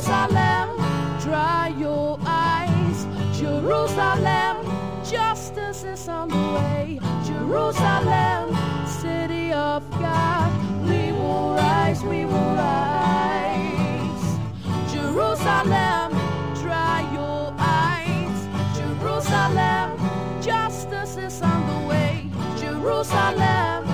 Jerusalem, dry your eyes. Jerusalem, justice is on the way. Jerusalem, city of God, we will rise, we will rise. Jerusalem, dry your eyes. Jerusalem, justice is on the way. Jerusalem,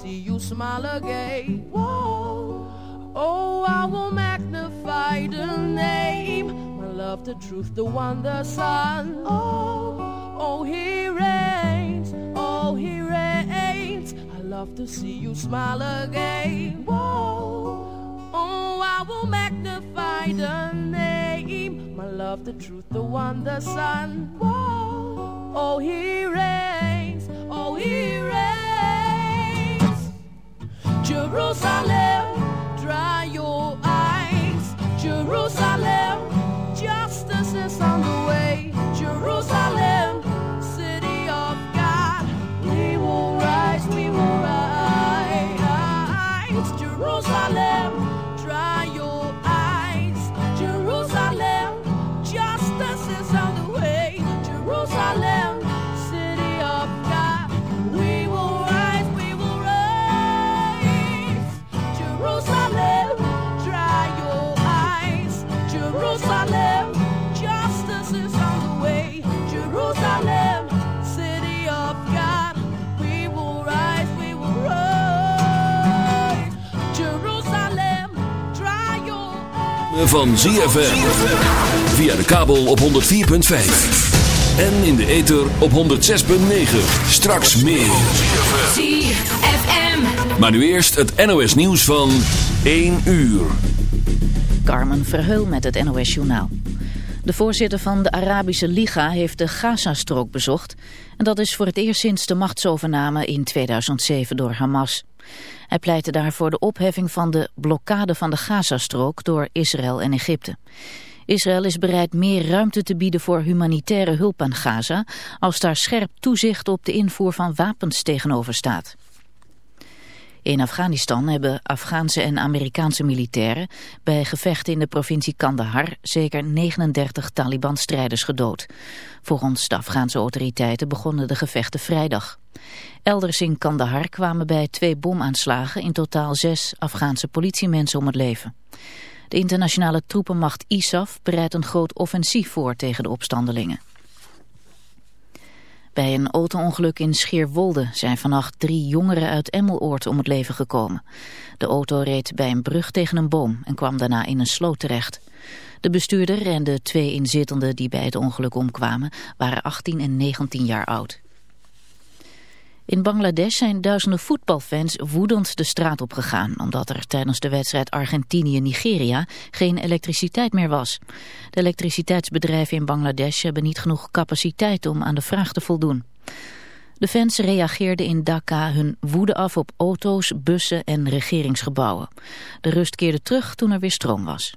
see you smile again. Whoa. Oh, I will magnify the name. My love, the truth, the the Son. Oh, oh, He reigns. Oh, He reigns. I love to see you smile again. Whoa. Oh, I will magnify the name. My love, the truth, the the Son. Whoa. Oh, He reigns. Oh, He reigns. Jerusalem, dry your eyes. Jerusalem, justice is on the way. Jerusalem, Van ZFM. Via de kabel op 104.5. En in de ether op 106.9. Straks meer. ZFM. Maar nu eerst het NOS nieuws van 1 uur. Carmen Verheul met het NOS Journaal. De voorzitter van de Arabische Liga heeft de Gazastrook bezocht. En dat is voor het eerst sinds de machtsovername in 2007 door Hamas. Hij pleitte daar voor de opheffing van de blokkade van de Gazastrook door Israël en Egypte. Israël is bereid meer ruimte te bieden voor humanitaire hulp aan Gaza... als daar scherp toezicht op de invoer van wapens tegenover staat. In Afghanistan hebben Afghaanse en Amerikaanse militairen bij gevechten in de provincie Kandahar zeker 39 Taliban-strijders gedood. Volgens de Afghaanse autoriteiten begonnen de gevechten vrijdag. Elders in Kandahar kwamen bij twee bomaanslagen in totaal zes Afghaanse politiemensen om het leven. De internationale troepenmacht ISAF bereidt een groot offensief voor tegen de opstandelingen. Bij een auto-ongeluk in Scheerwolde zijn vannacht drie jongeren uit Emmeloord om het leven gekomen. De auto reed bij een brug tegen een boom en kwam daarna in een sloot terecht. De bestuurder en de twee inzittenden die bij het ongeluk omkwamen waren 18 en 19 jaar oud. In Bangladesh zijn duizenden voetbalfans woedend de straat op gegaan... omdat er tijdens de wedstrijd Argentinië-Nigeria geen elektriciteit meer was. De elektriciteitsbedrijven in Bangladesh hebben niet genoeg capaciteit om aan de vraag te voldoen. De fans reageerden in Dhaka hun woede af op auto's, bussen en regeringsgebouwen. De rust keerde terug toen er weer stroom was.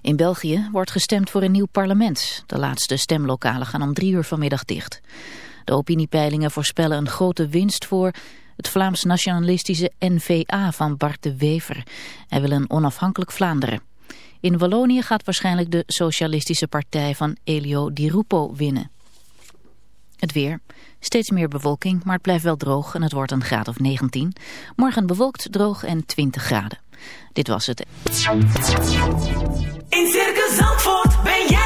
In België wordt gestemd voor een nieuw parlement. De laatste stemlokalen gaan om drie uur vanmiddag dicht. De opiniepeilingen voorspellen een grote winst voor het Vlaams nationalistische N-VA van Bart de Wever. Hij wil een onafhankelijk Vlaanderen. In Wallonië gaat waarschijnlijk de socialistische partij van Elio Di Rupo winnen. Het weer. Steeds meer bewolking, maar het blijft wel droog en het wordt een graad of 19. Morgen bewolkt, droog en 20 graden. Dit was het. In Circus Zandvoort ben jij.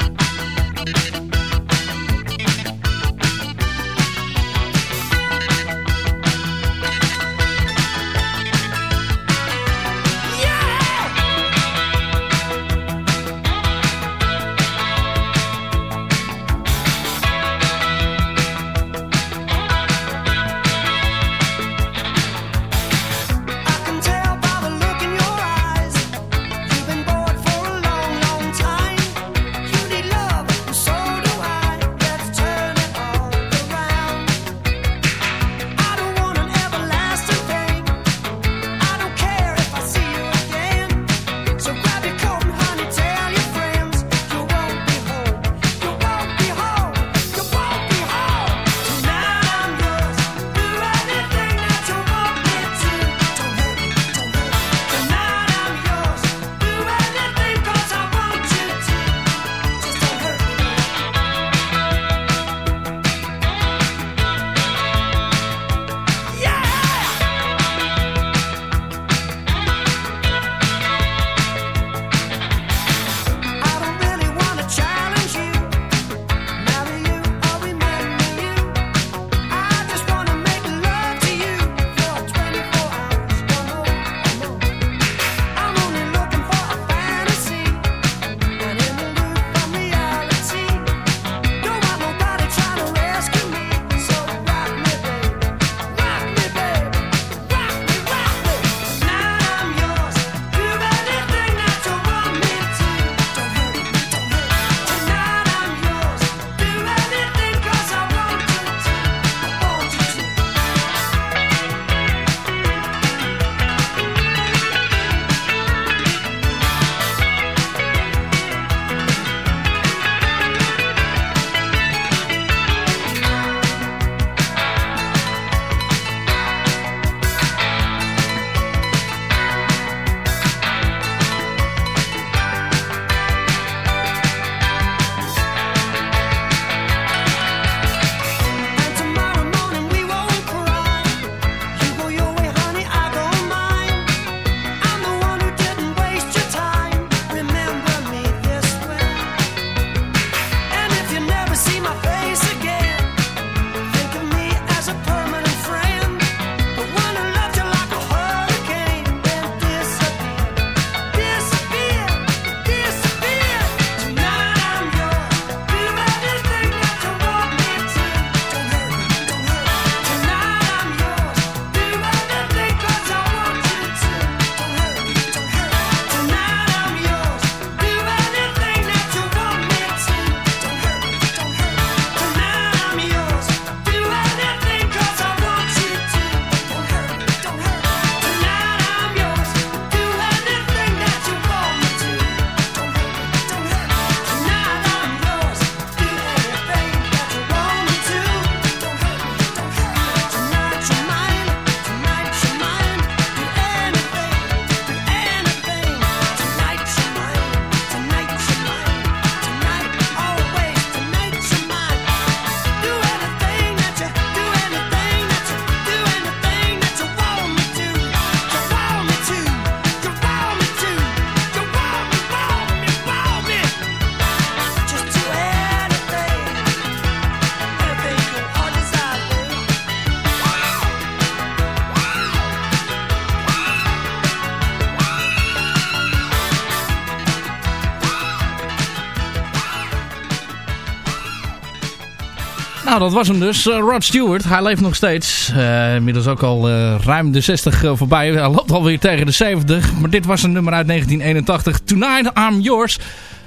Dat was hem dus. Uh, Rod Stewart, hij leeft nog steeds. Uh, inmiddels ook al uh, ruim de 60 voorbij. Hij loopt alweer tegen de 70. Maar dit was een nummer uit 1981. Tonight I'm Yours.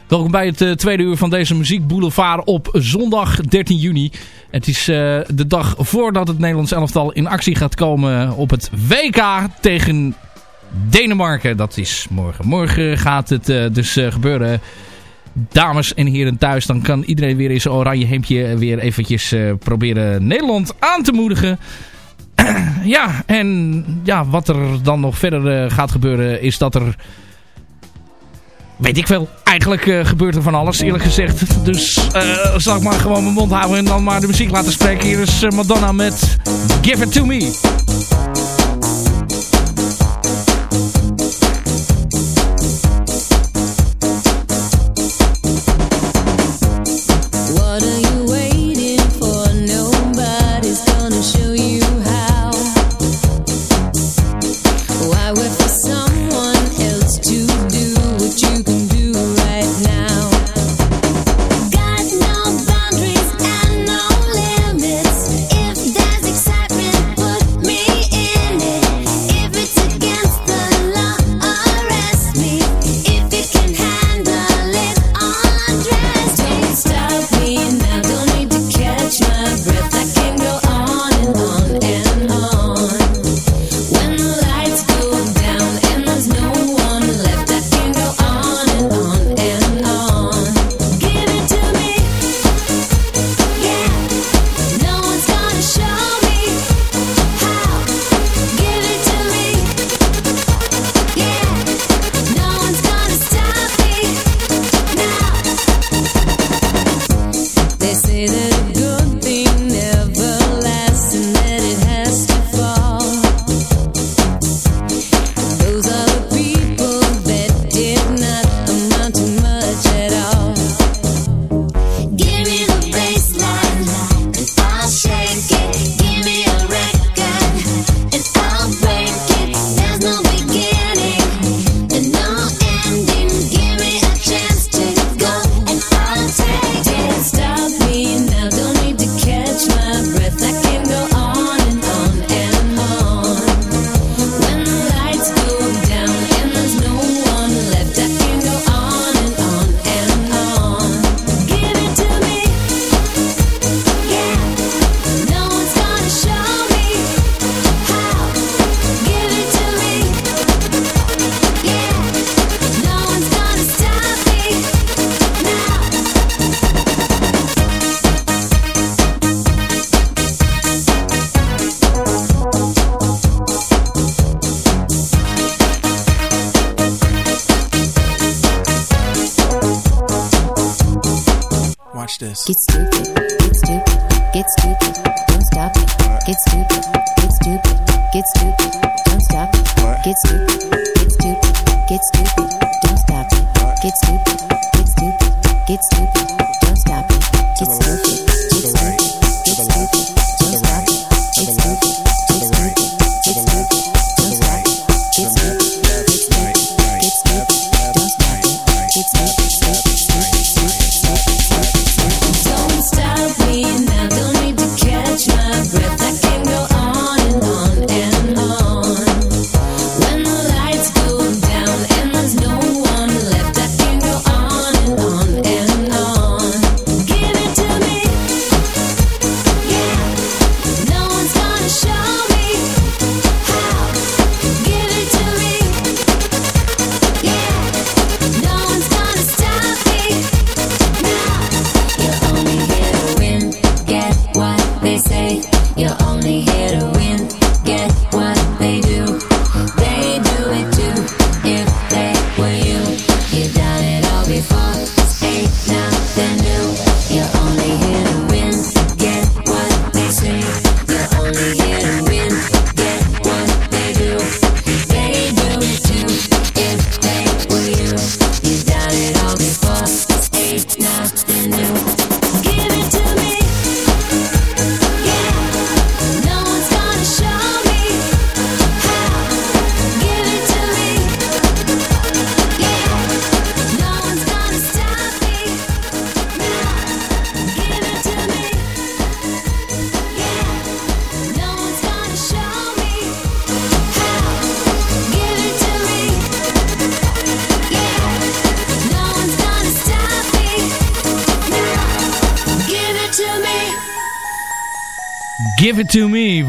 Welkom bij het tweede uur van deze Muziek Boulevard op zondag 13 juni. Het is de dag voordat het Nederlands elftal in actie gaat komen op het WK tegen Denemarken. Dat is morgen. Morgen gaat het dus gebeuren dames en heren thuis, dan kan iedereen weer in zijn oranje hemdje weer eventjes uh, proberen Nederland aan te moedigen. ja, en ja, wat er dan nog verder uh, gaat gebeuren is dat er... Weet ik veel. Eigenlijk uh, gebeurt er van alles, eerlijk gezegd. Dus zal ik maar gewoon mijn mond houden en dan maar de muziek laten spreken. Hier is Madonna met Give It To Me.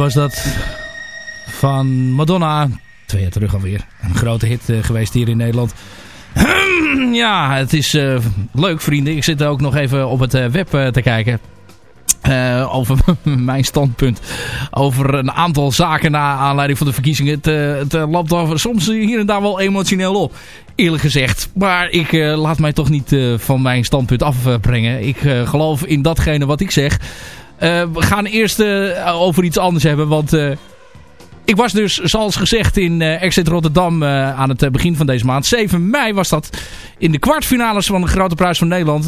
Was dat van Madonna. Twee jaar terug alweer. Een grote hit uh, geweest hier in Nederland. ja, het is uh, leuk vrienden. Ik zit ook nog even op het uh, web te kijken. over mijn standpunt. Over een aantal zaken na aanleiding van de verkiezingen. Het, het loopt er soms hier en daar wel emotioneel op. Eerlijk gezegd. Maar ik laat mij toch niet van mijn standpunt afbrengen. Ik geloof in datgene wat ik zeg. Uh, we gaan eerst uh, over iets anders hebben. Want uh, ik was dus, zoals gezegd, in Exit Rotterdam aan het begin van deze maand. 7 mei was dat in de kwartfinales van de Grote Prijs van Nederland.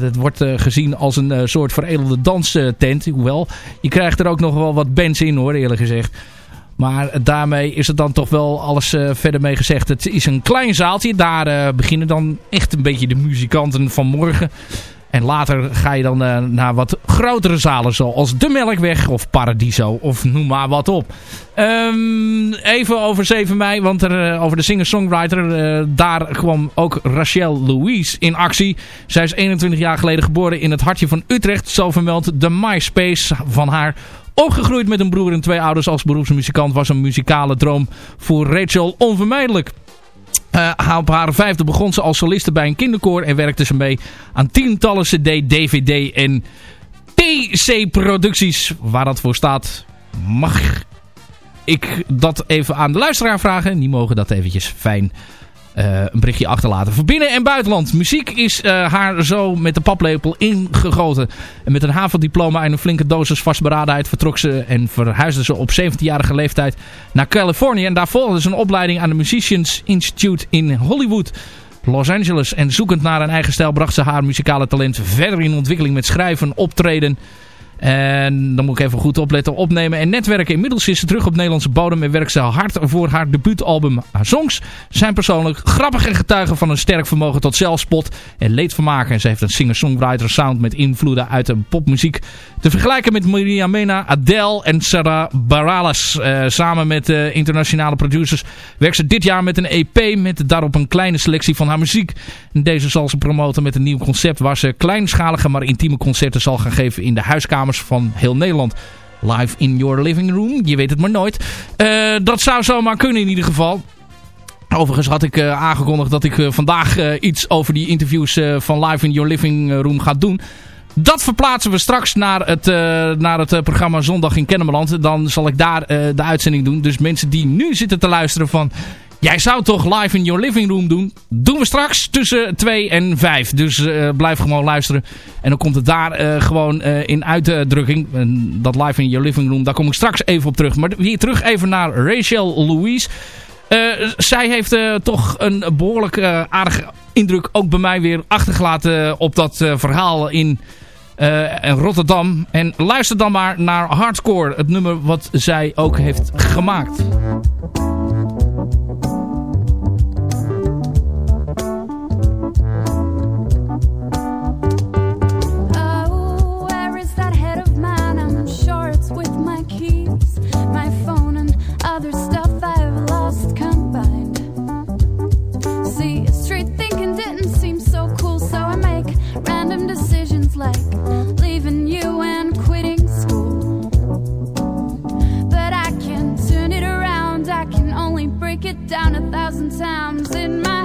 het wordt gezien als een soort veredelde danstent. Hoewel, je krijgt er ook nog wel wat bands in hoor, eerlijk gezegd. Maar daarmee is het dan toch wel alles verder mee gezegd. Het is een klein zaaltje. Daar beginnen dan echt een beetje de muzikanten van morgen. En later ga je dan uh, naar wat grotere zalen zoals de Melkweg of Paradiso of noem maar wat op. Um, even over 7 mei, want er, uh, over de singer-songwriter, uh, daar kwam ook Rachel Louise in actie. Zij is 21 jaar geleden geboren in het hartje van Utrecht, zo vermeldt de MySpace van haar. Opgegroeid met een broer en twee ouders als beroepsmuzikant was een muzikale droom voor Rachel onvermijdelijk. Uh, op haar vijfde begon ze als soliste bij een kinderkoor en werkte ze mee aan tientallen cd, dvd en TC-producties. Waar dat voor staat, mag ik dat even aan de luisteraar vragen. Die mogen dat eventjes fijn uh, een berichtje achterlaten. Voor binnen- en buitenland. Muziek is uh, haar zo met de paplepel ingegoten. En met een havendiploma en een flinke dosis vastberadenheid vertrok ze en verhuisde ze op 17-jarige leeftijd naar Californië. En daar volgde ze een opleiding aan de Musicians Institute in Hollywood. Los Angeles. En zoekend naar een eigen stijl bracht ze haar muzikale talent verder in ontwikkeling met schrijven, optreden en dan moet ik even goed opletten. Opnemen en netwerken. Inmiddels is ze terug op Nederlandse bodem en werkt ze hard voor haar debuutalbum. Haar songs zijn persoonlijk grappig en getuigen van een sterk vermogen tot zelfspot en leedvermaken. En ze heeft een singer-songwriter sound met invloeden uit de popmuziek. Te vergelijken met Maria Mena, Adele en Sarah Bareilles. Uh, samen met uh, internationale producers werkt ze dit jaar met een EP met daarop een kleine selectie van haar muziek. En deze zal ze promoten met een nieuw concept waar ze kleinschalige maar intieme concerten zal gaan geven in de huiskamer van heel Nederland. Live in your living room. Je weet het maar nooit. Uh, dat zou zomaar kunnen in ieder geval. Overigens had ik uh, aangekondigd dat ik uh, vandaag iets over die interviews van Live in Your Living Room ga doen. Dat verplaatsen we straks naar het, naar het programma Zondag in Kennemerland. Dan zal ik daar de uitzending doen. Dus mensen die nu zitten te luisteren van... Jij zou toch live in your living room doen? Doen we straks tussen 2 en 5. Dus uh, blijf gewoon luisteren. En dan komt het daar uh, gewoon uh, in uitdrukking. dat live in your living room, daar kom ik straks even op terug. Maar hier terug even naar Rachel Louise. zij heeft toch een behoorlijk aardige indruk ook bij mij weer achtergelaten op dat verhaal in Rotterdam. En luister dan maar naar Hardcore, het nummer wat zij ook heeft gemaakt. like leaving you and quitting school. But I can turn it around, I can only break it down a thousand times in my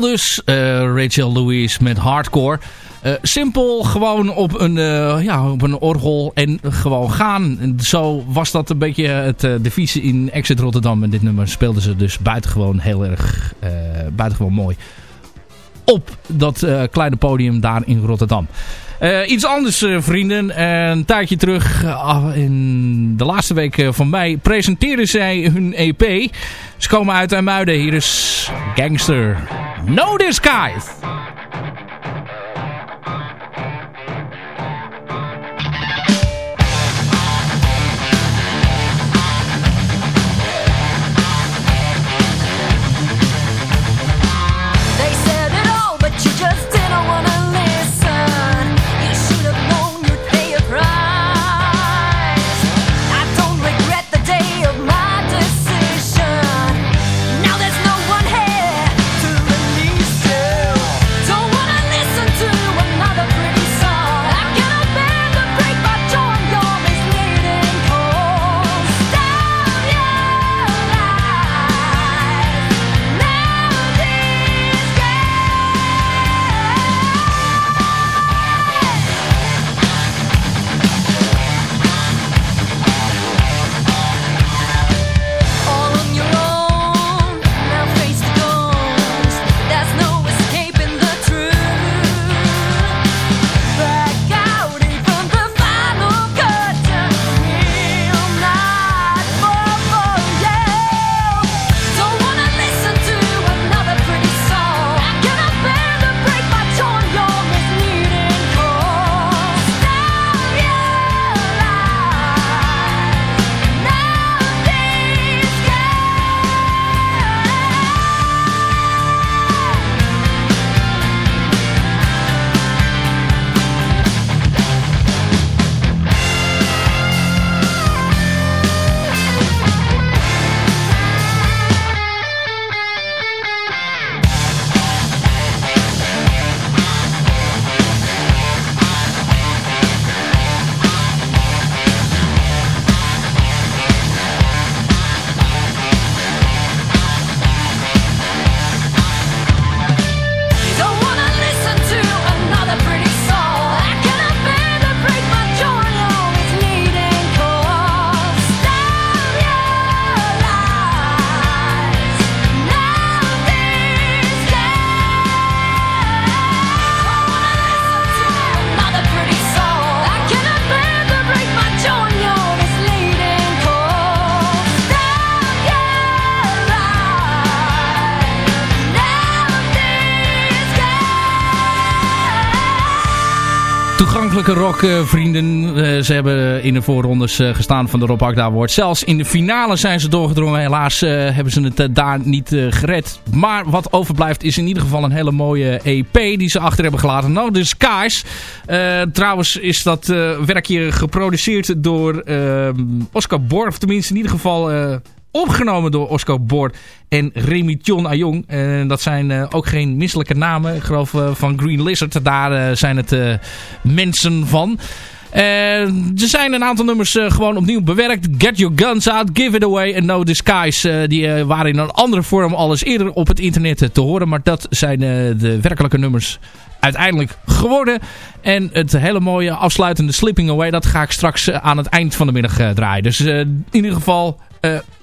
dus eh, Rachel Louise met Hardcore. Eh, simpel, gewoon op een, eh, ja, op een orgel en gewoon gaan. Zo was dat een beetje het devies in Exit Rotterdam. En dit nummer speelden ze dus buitengewoon heel erg, buitengewoon mooi op dat kleine podium daar in Rotterdam. Eh, iets anders, eh, vrienden. Uh, een tijdje terug, ah, in de laatste week van mei, presenteren zij hun EP. Ze komen uit muiden Hier is Gangster. No Disguise. rockvrienden. Eh, eh, ze hebben in de voorrondes eh, gestaan van de Robak Agda Award. Zelfs in de finale zijn ze doorgedrongen. Helaas hebben ze het daar niet gered. Maar wat overblijft is in ieder geval een hele mooie EP die ze achter hebben gelaten. Nou, de Kaars trouwens is dat werkje geproduceerd door ehm, Oscar Borf. Tenminste in ieder geval opgenomen door Osco Bord en Remy John Ayong En dat zijn eh, ook geen misselijke namen. Ik geloof eh, van Green Lizard, daar eh, zijn het mensen van. Er zijn een aantal nummers gewoon opnieuw bewerkt. Get Your Guns Out, Give It Away en No Disguise. Die waren in een andere vorm alles eerder op het internet te horen. Maar dat zijn de werkelijke nummers uiteindelijk geworden. En het hele mooie afsluitende Slipping Away... dat ga ik straks aan het eind van de middag draaien. Dus in ieder geval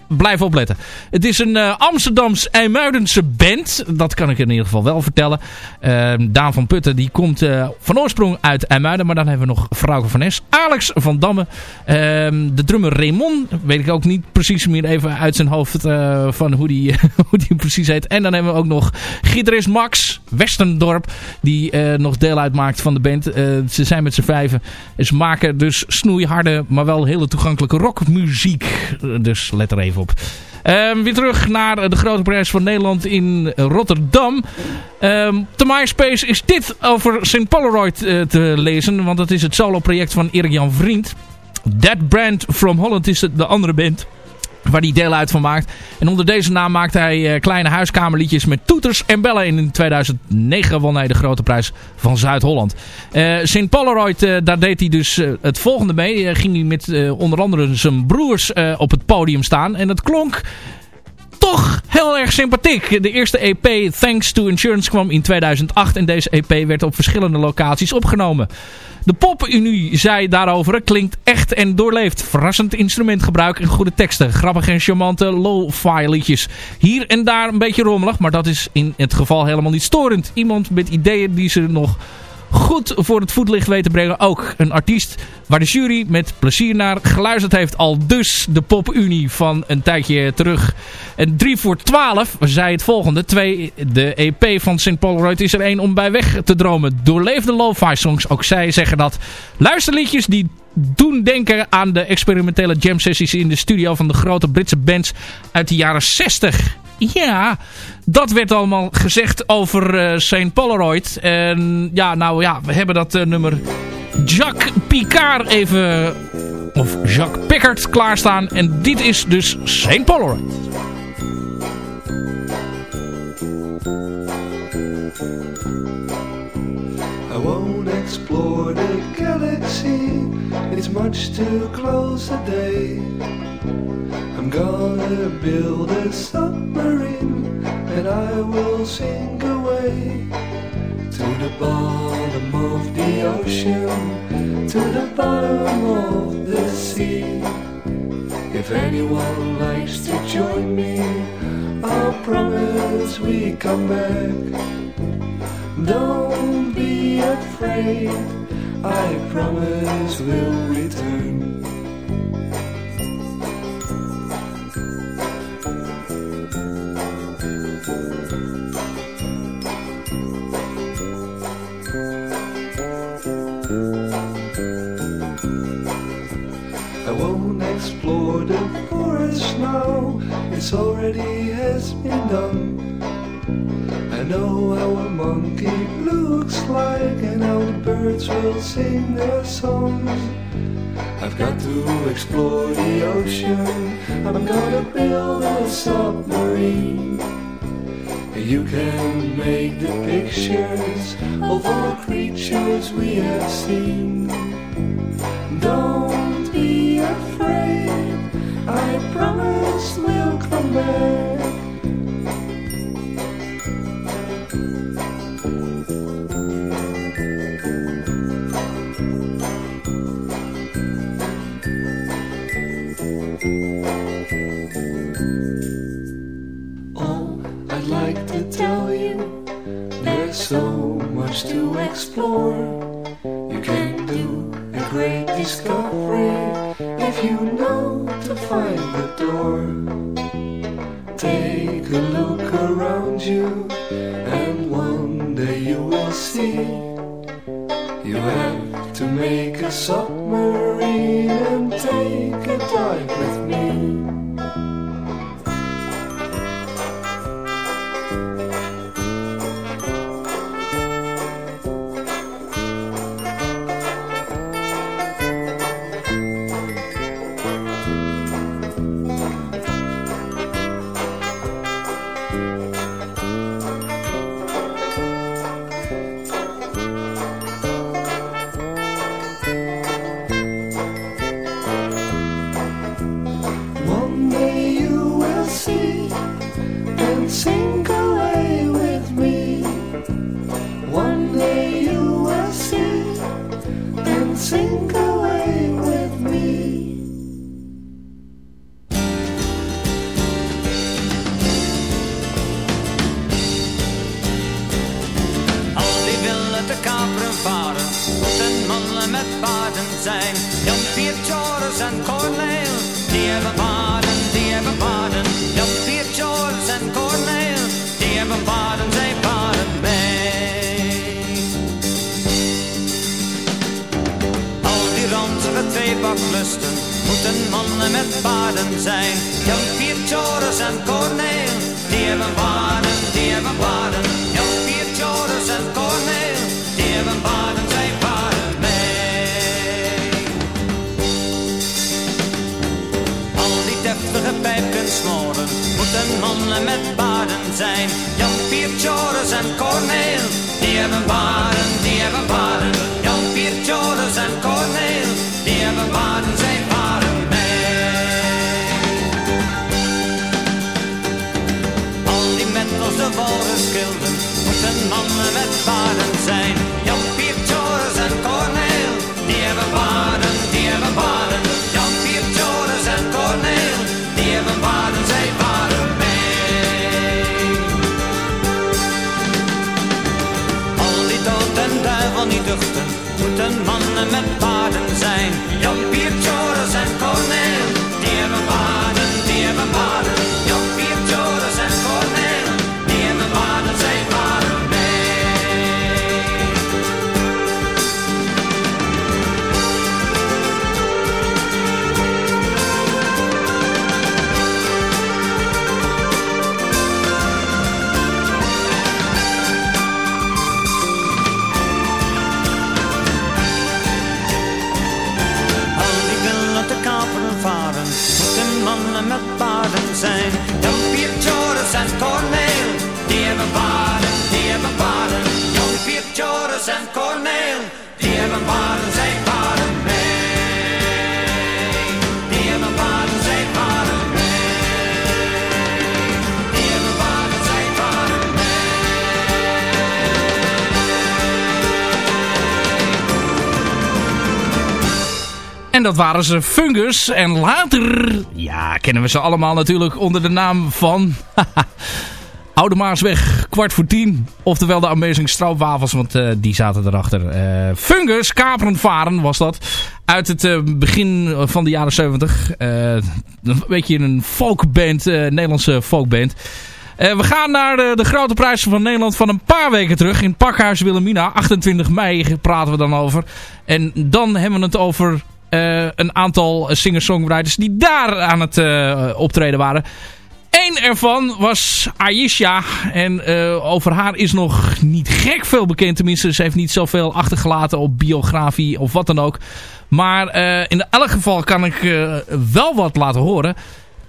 eh, Blijf opletten. Het is een uh, Amsterdams IJmuidense band. Dat kan ik in ieder geval wel vertellen. Uh, Daan van Putten die komt uh, van oorsprong uit IJmuiden. Maar dan hebben we nog Frauke van Es. Alex van Damme. de drummer Raymond. Weet ik ook niet precies meer even uit zijn hoofd uh, van hoe die, hoe die precies heet. En dan hebben we ook nog gitarist Max Westendorp. Die nog deel uitmaakt van de band. ze zijn met z'n vijven. Ze maken dus snoeiharde maar wel hele toegankelijke rockmuziek. Dus let er even op. Um, weer terug naar de grote prijs van Nederland in Rotterdam. Um, op de MySpace is dit over St. Polaroid uh, te lezen. Want dat is het solo project van Erik-Jan Vriend. That Brand from Holland is de andere band waar hij deel uit van maakt. En onder deze naam maakt hij uh, kleine huiskamerliedjes met toeters en bellen. En in 2009 won hij de grote prijs van Zuid-Holland. Uh, St. Polaroid, uh, daar deed hij dus het volgende mee. ging hij met onder andere zijn broers op het podium staan. En dat klonk toch heel erg sympathiek. De eerste EP Thanks to Insurance kwam in 2008 en deze EP werd op verschillende locaties opgenomen. De PopUnie zei daarover, klinkt echt en doorleeft. Verrassend instrumentgebruik en goede teksten. Grappige en charmante low-fi liedjes. Hier en daar een beetje rommelig, maar dat is in het geval helemaal niet storend. Iemand met ideeën die ze nog goed voor het voetlicht weten brengen. Ook een artiest waar de jury met plezier naar geluisterd heeft. Al dus de PopUnie van een tijdje terug. En 3 voor 12 zei het volgende. Twee, de EP van St. Polaroid is er één om bij weg te dromen. Doorleefde lo-fi songs. Ook zij zeggen dat luisterliedjes die doen denken aan de experimentele jam sessies in de studio van de grote Britse bands uit de jaren 60. Ja, dat werd allemaal gezegd over uh, St. Polaroid. En ja, nou ja, we hebben dat uh, nummer Jacques Picard even... Of Jacques Pickard klaarstaan. En dit is dus St. Polaroid. I won't explore the galaxy It's much too close a day I'm gonna build a submarine and I will sink away to the bottom of the ocean, to the bottom of the sea. If anyone likes to join me, I'll promise we come back. Don't be afraid, I promise we'll return. It's already has been done. I know how a monkey looks like and how the birds will sing their songs. I've got to explore the ocean. I'm gonna build a submarine. You can make the pictures of all creatures we have seen. Don't be afraid, discovery if you know to find the door. Take a look around you, and one day you will see. Tweebaklusten moeten mannen met paarden zijn. Jan Pier, Joris en Corneel, die hebben paarden, die hebben paarden. Jan Pier, Joris en Corneel, die hebben paarden, zij paarden mee. Al die deftige pijpkensmoren moeten mannen met paarden zijn. Jan Pier, Joris en Corneel, die hebben paarden, die hebben paarden. Jan Pier, Joris en Corneel, die hebben paarden, zij paarden mee. Al die mentels de walrusgilden moeten mannen met paarden zijn. Jan mannen met En Corneel, die hebben paarden, zij mee. Die hebben paarden, zij mee. Die hebben paarden, zij paarden En dat waren ze Fungus. En later, ja, kennen we ze allemaal natuurlijk onder de naam van... Oude Maasweg, kwart voor tien. Oftewel de Amazing Stroopwafels, want eh, die zaten erachter. Eh, Fungus, Kaperen Varen was dat. Uit het eh, begin van de jaren 70. Eh, een beetje een folkband, Nederlandse folkband. We gaan naar de, grote prijzen van Nederland van een paar weken terug. In Pakhuis Wilhelmina, 28 mei praten we dan over. En dan hebben we het over een aantal singer-songwriters die daar aan het optreden waren. Eén ervan was Aisha. En eh, over haar is nog niet gek veel bekend. Tenminste, ze heeft niet zoveel achtergelaten op biografie of wat dan ook. Maar eh, in elk geval kan ik eh, wel wat laten horen.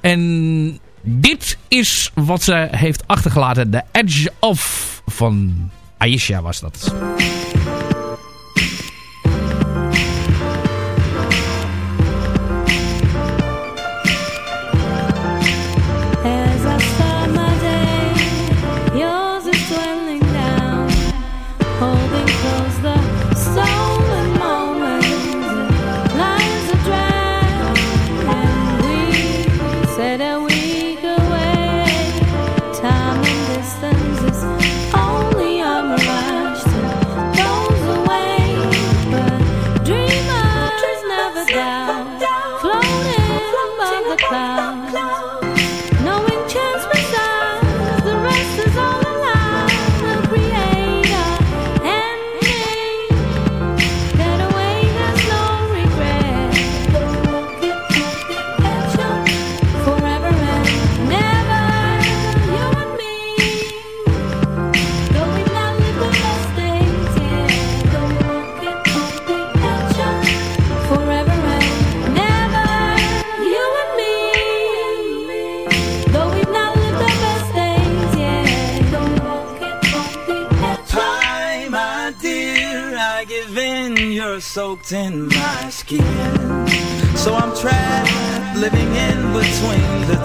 En dit is wat ze heeft achtergelaten. The Edge of van Aisha was dat.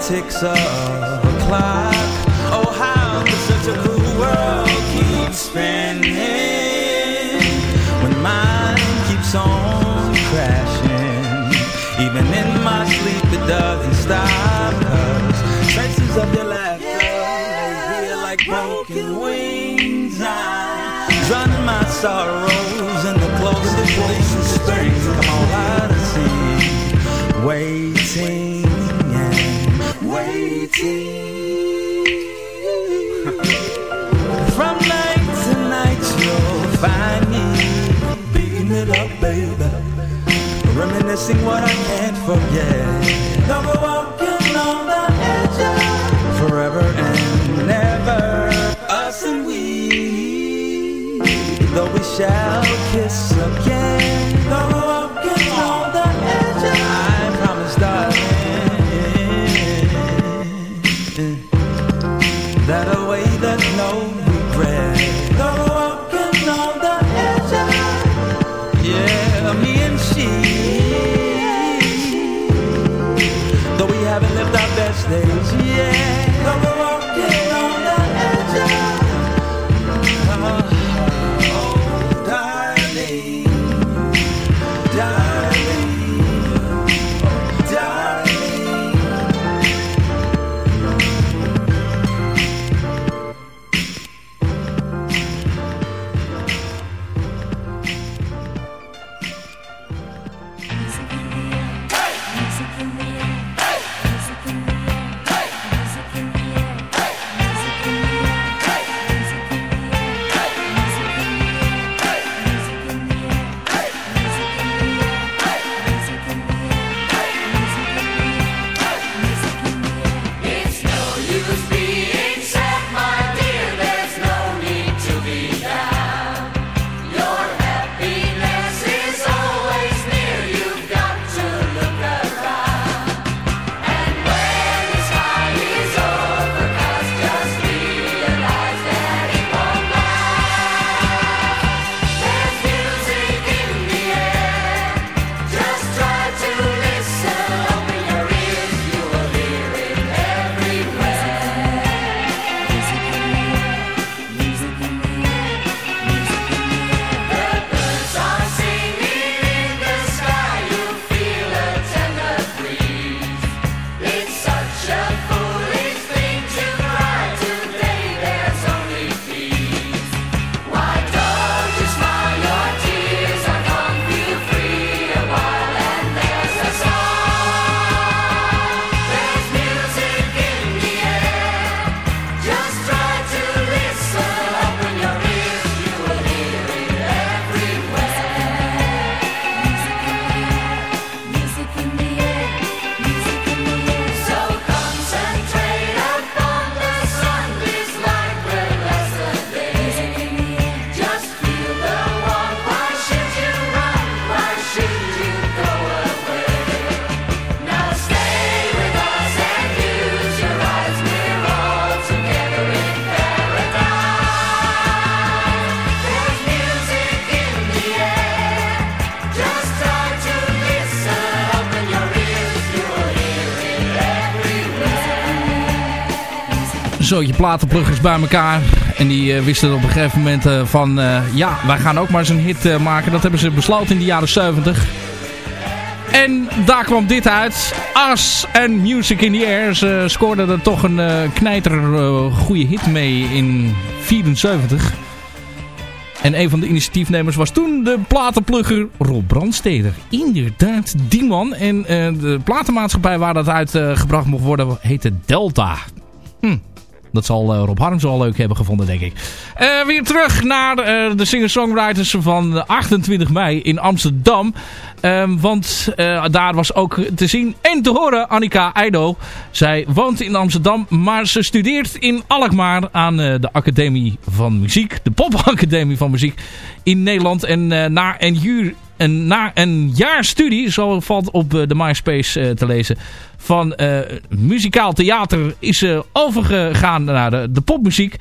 Ticks of a clock. Oh, how does such a cruel world keep spinning when mine keeps on crashing? Even in my sleep, it doesn't stop. Cause traces of your laughter lay here like broken wings. I'm drowning myself sorrows From night to night you'll find me beating it up, baby. Reminiscing what I can't forget. We're walking on the edge of forever and never. Us and we, though we shall kiss again. Zootje platenpluggers bij elkaar. En die eh, wisten op een gegeven moment eh, van... eh, ja, wij gaan ook maar eens een hit maken. Dat hebben ze besloten in de jaren 70. En daar kwam dit uit. Us and Music in the Air. Ze scoorden er toch een knijter goede hit mee in 74. En een van de initiatiefnemers was toen de platenplugger Rob Brandsteder. Inderdaad, die man. En de platenmaatschappij waar dat uitgebracht mocht worden heette Delta. Dat zal eh, Rob Harms wel leuk hebben gevonden, denk ik. Eh, weer terug naar eh, de singer-songwriters van 28 mei in Amsterdam. Ehm, want daar was ook te zien en te horen Annika Eido. Zij woont in Amsterdam, maar ze studeert in Alkmaar aan de Academie van Muziek. De Popacademie van Muziek in Nederland. En eh, na een uur... En na een jaar studie, zo valt op eh, de MySpace eh, te lezen, van eh, muzikaal theater is ze overgegaan naar de, de popmuziek.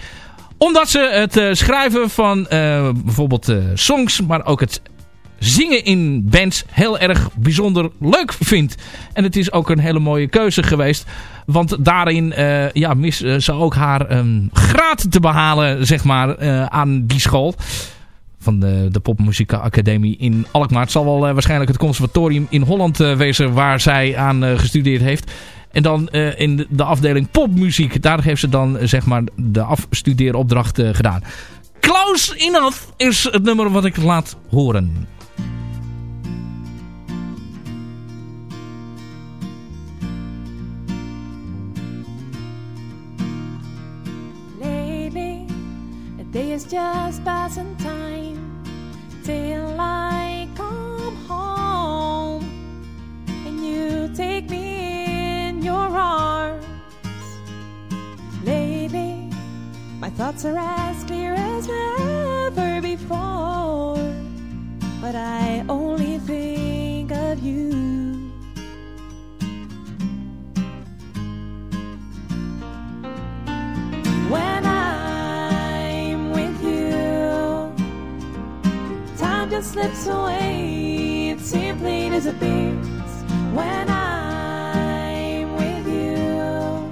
Omdat ze het schrijven van bijvoorbeeld songs, maar ook het zingen in bands heel erg bijzonder leuk vindt. En het is ook een hele mooie keuze geweest. Want daarin eh, ja, mis ze ook haar ehm, graad te behalen zeg maar, aan die school. Van de, de Popmuziekacademie in Alkmaar. Het zal wel eh, waarschijnlijk het conservatorium in Holland eh, wezen waar zij aan eh, gestudeerd heeft. En dan in de, de afdeling popmuziek, daar heeft ze dan zeg maar de afstudeeropdracht gedaan. Close Enough is het nummer wat ik laat horen. A day is just passing till I come home and you take me in your arms. Lately, my thoughts are as clear as never before, but I only think of you. When I'm slips away, it simply disappears. When I'm with you,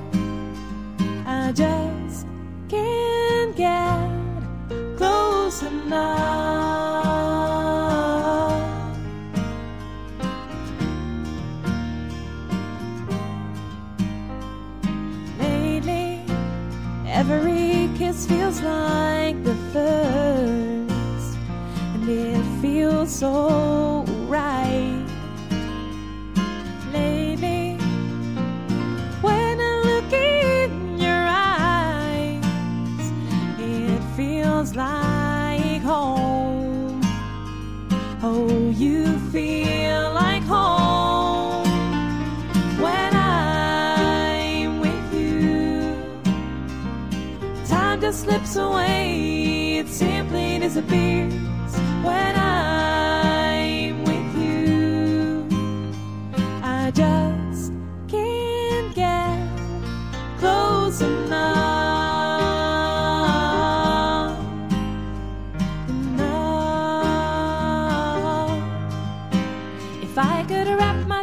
I just can't get close enough. Lately, Every kiss feels like the first, it feels so right. Lately, when I look in your eyes, it feels like home. Oh, you feel like home when I'm with you. Time just slips away, it simply disappears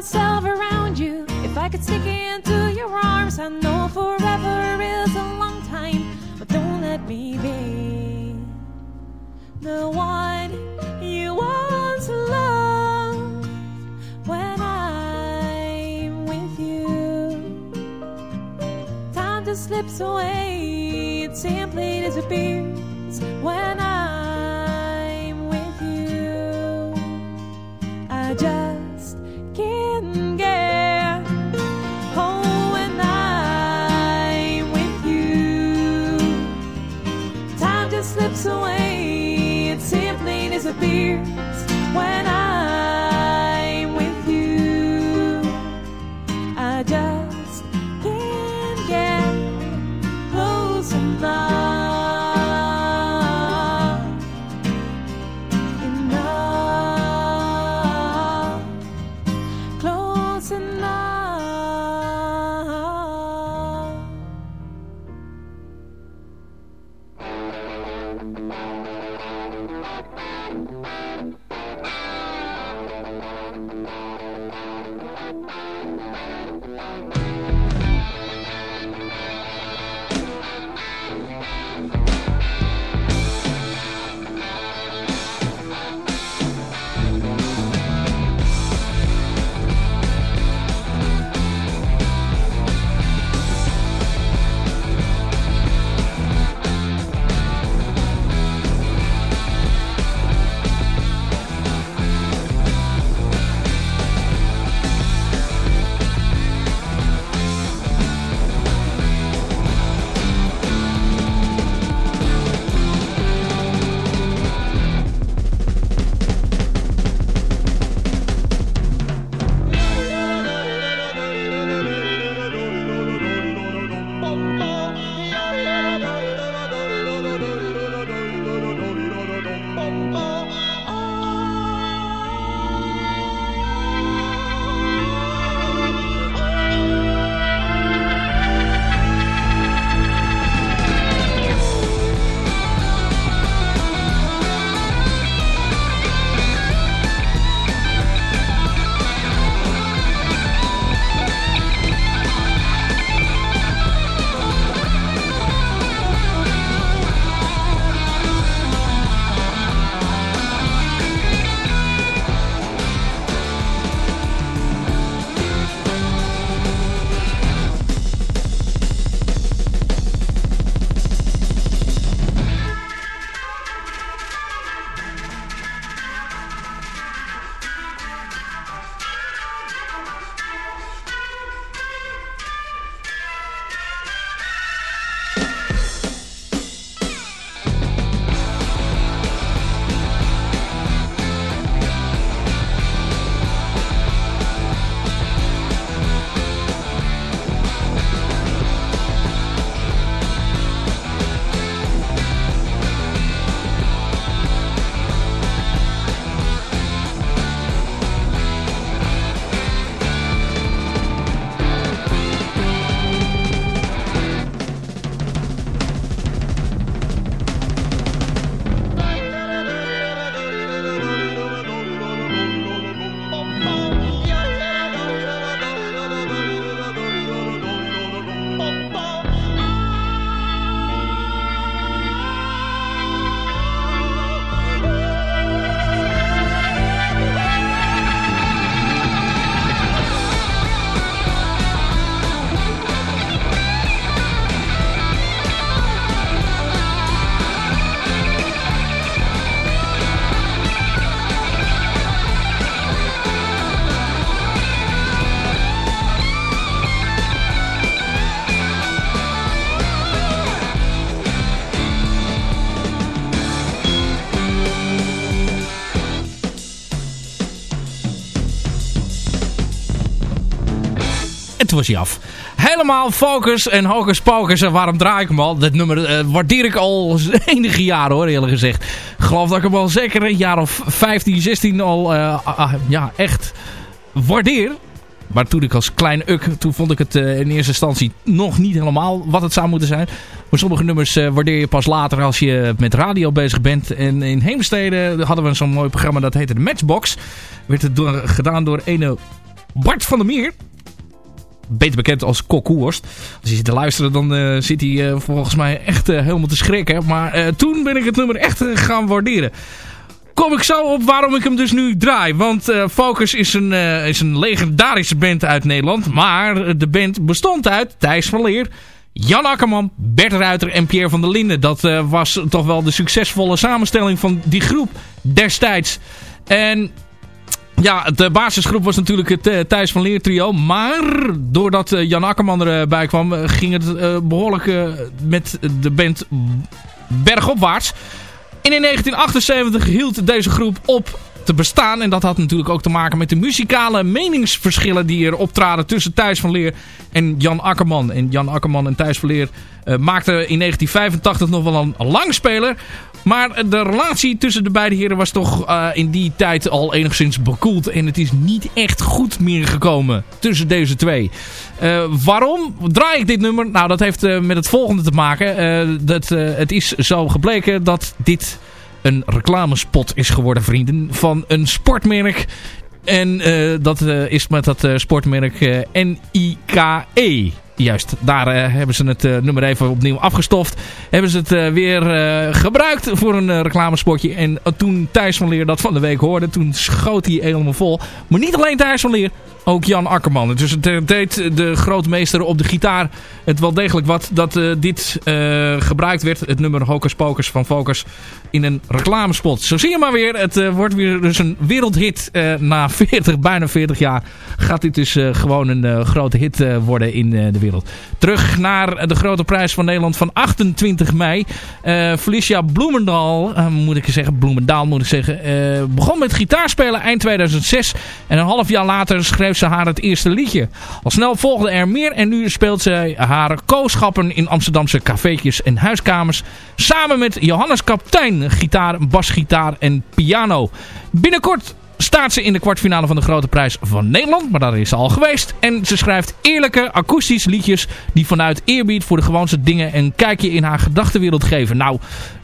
myself around you, if I could stick into your arms, I know forever is a long time, but don't let me be the one you once loved when I'm with you. Time just slips away, it simply disappears when I'm beards when Was af. Helemaal focus en hocus pocus. En waarom draai ik hem al? Dat nummer eh, waardeer ik al enige jaren hoor, eerlijk gezegd. Ik geloof dat ik hem al zeker een jaar of 15, 16 al eh, ah, ja, echt waardeer. Maar toen ik als klein uk, toen vond ik het eh, in eerste instantie nog niet helemaal wat het zou moeten zijn. Maar sommige nummers waardeer je pas later als je met radio bezig bent. En in Heemstede hadden we zo'n mooi programma dat heette de Matchbox. Werd het gedaan door ene Bart van der Meer. Beter bekend als Kokkoerst. Als je zit te luisteren dan eh, zit hij eh, volgens mij echt eh, helemaal te schrikken. Maar toen ben ik het nummer echt gaan waarderen kom ik zo op waarom ik hem dus nu draai. Want Focus is een, is een legendarische band uit Nederland. Maar de band bestond uit Thijs van Leer, Jan Akkerman, Bert Ruiter en Pierre van der Linden. Dat was toch wel de succesvolle samenstelling van die groep destijds. En ja, de basisgroep was natuurlijk het uh, Thijs van Leer trio. Maar doordat uh, Jan Akkerman erbij kwam, ging het behoorlijk met de band bergopwaarts. En in 1978 hield deze groep op te bestaan. En dat had natuurlijk ook te maken met de muzikale meningsverschillen die er optraden tussen Thijs van Leer en Jan Akkerman. En Jan Akkerman en Thijs van Leer maakten in 1985 nog wel een langspeler. Maar de relatie tussen de beide heren was toch uh, in die tijd al enigszins bekoeld. En het is niet echt goed meer gekomen tussen deze twee. Uh, waarom draai ik dit nummer? Nou, dat heeft uh, met het volgende te maken. dat, het is zo gebleken dat dit een reclamespot is geworden, vrienden. Van een sportmerk. En dat is met dat sportmerk NIKE. Juist, daar uh, hebben ze het uh, nummer even opnieuw afgestoft. Hebben ze het uh, weer gebruikt voor een reclamespotje. En toen Thijs van Leer dat van de week hoorde, toen schoot hij helemaal vol. Maar niet alleen Thijs van Leer, ook Jan Akkerman. Dus het deed de grootmeester op de gitaar het wel degelijk wat dat dit gebruikt werd. Het nummer Hocus Pocus van Focus in een reclamespot. Zo zie je maar weer. Het wordt weer dus een wereldhit na 40, bijna 40 jaar. Gaat dit dus gewoon een grote hit worden in de wereld. Terug naar de grote prijs van Nederland van 28 mei. Felicia Bloemendaal, moet ik zeggen, Bloemendaal moet ik zeggen, begon met gitaarspelen eind 2006. En een half jaar later schreef ze haar het eerste liedje. Al snel volgde er meer en nu speelt zij haar kooschappen in Amsterdamse cafeetjes en huiskamers. Samen met Johannes Kaptein, gitaar, basgitaar en piano. Binnenkort staat ze in de kwartfinale van de Grote Prijs van Nederland. Maar daar is ze al geweest. En ze schrijft eerlijke, akoestische liedjes die vanuit eerbied voor de gewoonste dingen een kijkje in haar gedachtenwereld geven. Nou,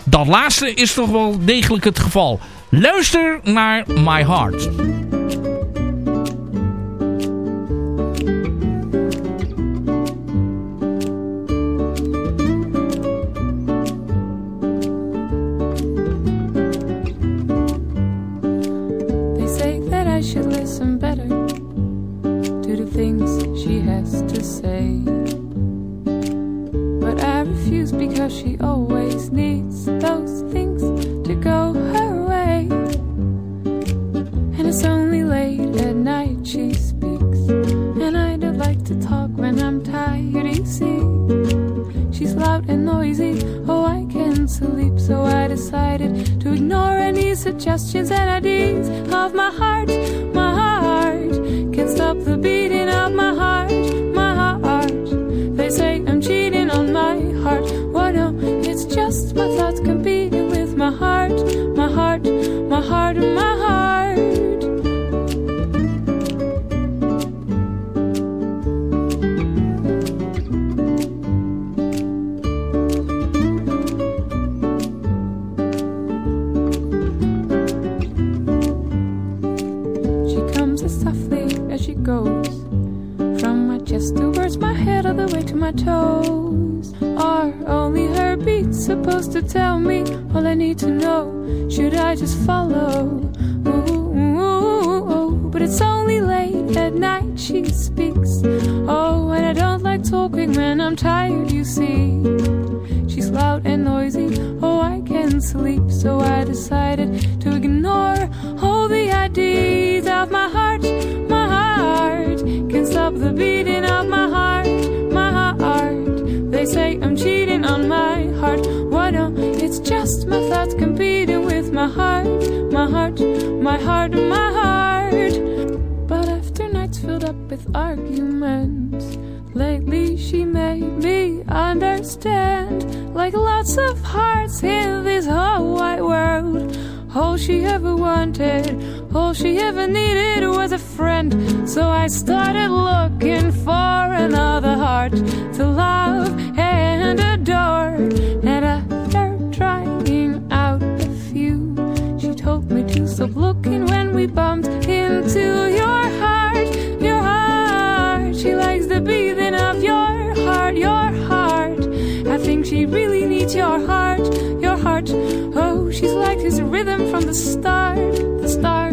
dat laatste is toch wel degelijk het geval. Luister naar My Heart. To say. But I refuse because she always needs those things to go her way. And it's only late at night she speaks. And I don't like to talk when I'm tired, you see. She's loud and noisy, oh, I can't sleep. So I decided to ignore any suggestions and ideas of my heart. My heart can't stop the beating of. My heart, it's just my thoughts competing with my heart. My heart, my heart, my heart. Toes Are only her beats supposed to tell me all I need to know? Should I just follow? Ooh, ooh, ooh, but it's only late at night she speaks. Oh, and I don't like talking when I'm tired, you see. She's loud and noisy, oh, I can't sleep. So I decided to ignore all the ideas of my heart. My heart can stop the beating of my heart say I'm cheating on my heart. Why don't? It's just my thoughts competing with my heart, my heart, my heart, my heart. But after nights filled up with arguments, lately she made me understand. Like lots of hearts in this whole wide world, all she ever wanted, all she ever needed was a friend. So I started looking for another heart to love and adore. And after trying out a few, she told me to stop looking when we bumped into your heart, your heart. She likes the beating of your heart, your heart. I think she really needs your heart, your heart. Oh, she's like his rhythm from the start, the start,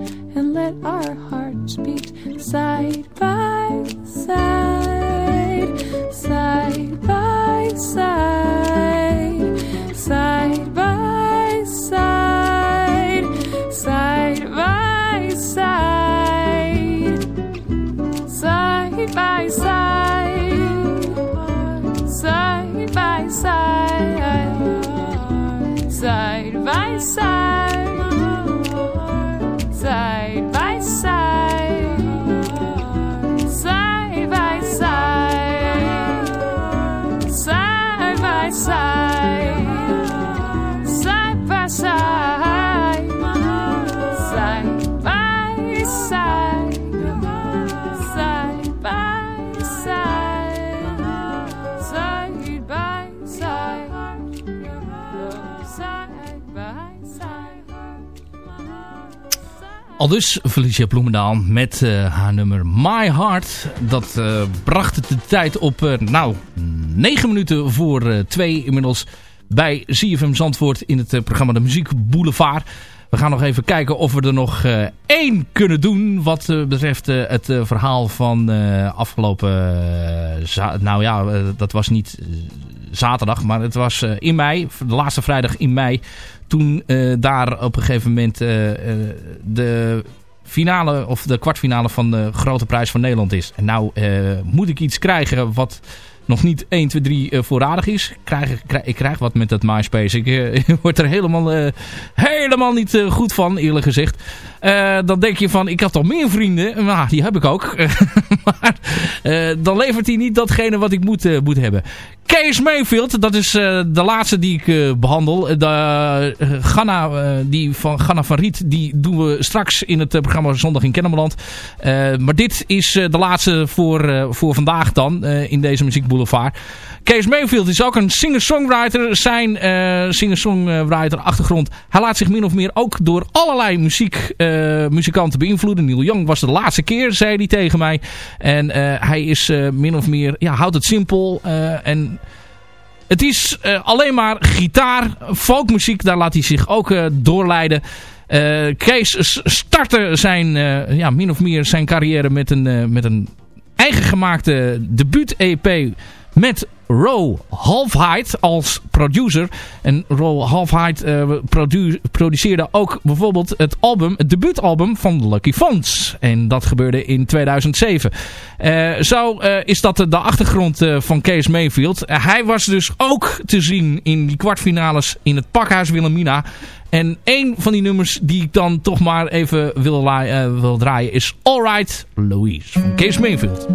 and let our hearts beat side by side, side by side, side by side, side by side, side by side, side by side, side by side, Al dus Felicia Bloemendaal met eh, haar nummer My Heart. Dat eh, bracht de tijd op, eh, nou, 9 minuten voor eh, twee inmiddels bij ZFM Zandvoort in het programma De Muziek Boulevard. We gaan nog even kijken of we er nog één kunnen doen wat betreft het verhaal van afgelopen... nou ja, dat was niet zaterdag, maar het was in mei, de laatste vrijdag in mei. Toen eh, daar op een gegeven moment eh, eh, de finale of de kwartfinale van de Grote Prijs van Nederland is. En nou moet ik iets krijgen wat nog niet 1, 2, 3 eh, voorradig is. Ik krijg, ik krijg wat met dat MySpace. Ik word er helemaal, helemaal niet goed van, eerlijk gezegd. Dan denk je van, ik had toch meer vrienden. Maar die heb ik ook. maar eh, dan levert hij niet datgene wat ik moet, eh, moet hebben. Kees Mayfield, dat is eh, de laatste die ik eh, behandel. De Ganna, die van Ganna van Riet, die doen we straks in het programma Zondag in Kennemerland. Maar dit is de laatste voor, voor vandaag dan, in deze Muziek Boulevard. Kees Mayfield is ook een singer-songwriter. Zijn eh, singer-songwriter achtergrond. Hij laat zich min of meer ook door allerlei muziek, eh, muzikanten beïnvloeden. Neil Young was de laatste keer, zei hij tegen mij. En eh, hij is eh, min of meer, ja, houdt het simpel. eh, en het is eh, alleen maar gitaar, folkmuziek. Daar laat hij zich ook eh, doorleiden. Eh, Kees startte zijn, eh, ja, min of meer zijn carrière met een, eh, met een eigen gemaakte debuut-EP met Ro Halfheid als producer. En Ro Halfheid eh, produ produceerde ook bijvoorbeeld het album, het debuutalbum van Lucky Fonds. En dat gebeurde in 2007. Eh, zo eh, is dat de achtergrond van Kees Mayfield. Hij was dus ook te zien in die kwartfinales in het Pakhuis Wilhelmina. En een van die nummers die ik dan toch maar even wil, wil draaien is Alright Louise van Kees Mayfield.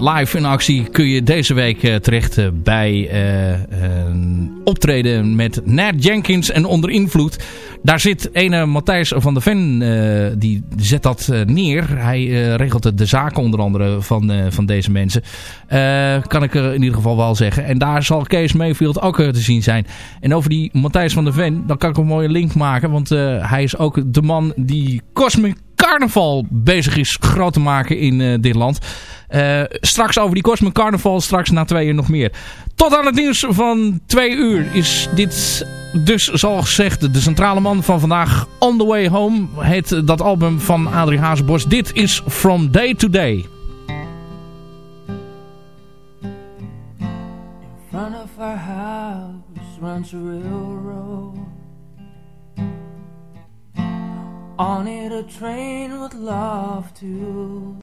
Live in actie, kun je deze week eh, terecht eh, bij eh, een optreden met Nat Jenkins en Onder Invloed. Daar zit ene Matthijs van der Ven, eh, die zet dat eh, neer. Hij eh, regelt de zaken onder andere van, eh, van deze mensen. Eh, kan ik in ieder geval wel zeggen. En daar zal Kees Mayfield ook eh, te zien zijn. En over die Matthijs van der Ven, dan kan ik een mooie link maken. Want eh, hij is ook de man die Cosmic Carnaval bezig is groot te maken in eh, dit land. Eh, straks over die Cosmic Carnaval, straks na twee uur nog meer. Tot aan het nieuws van twee uur is dit dus zoals gezegd de centrale man van vandaag. On the Way Home heet dat album van Adrie Hazebos. Dit is From Day to Day. In front of our house runs a railroad. On it a train would love to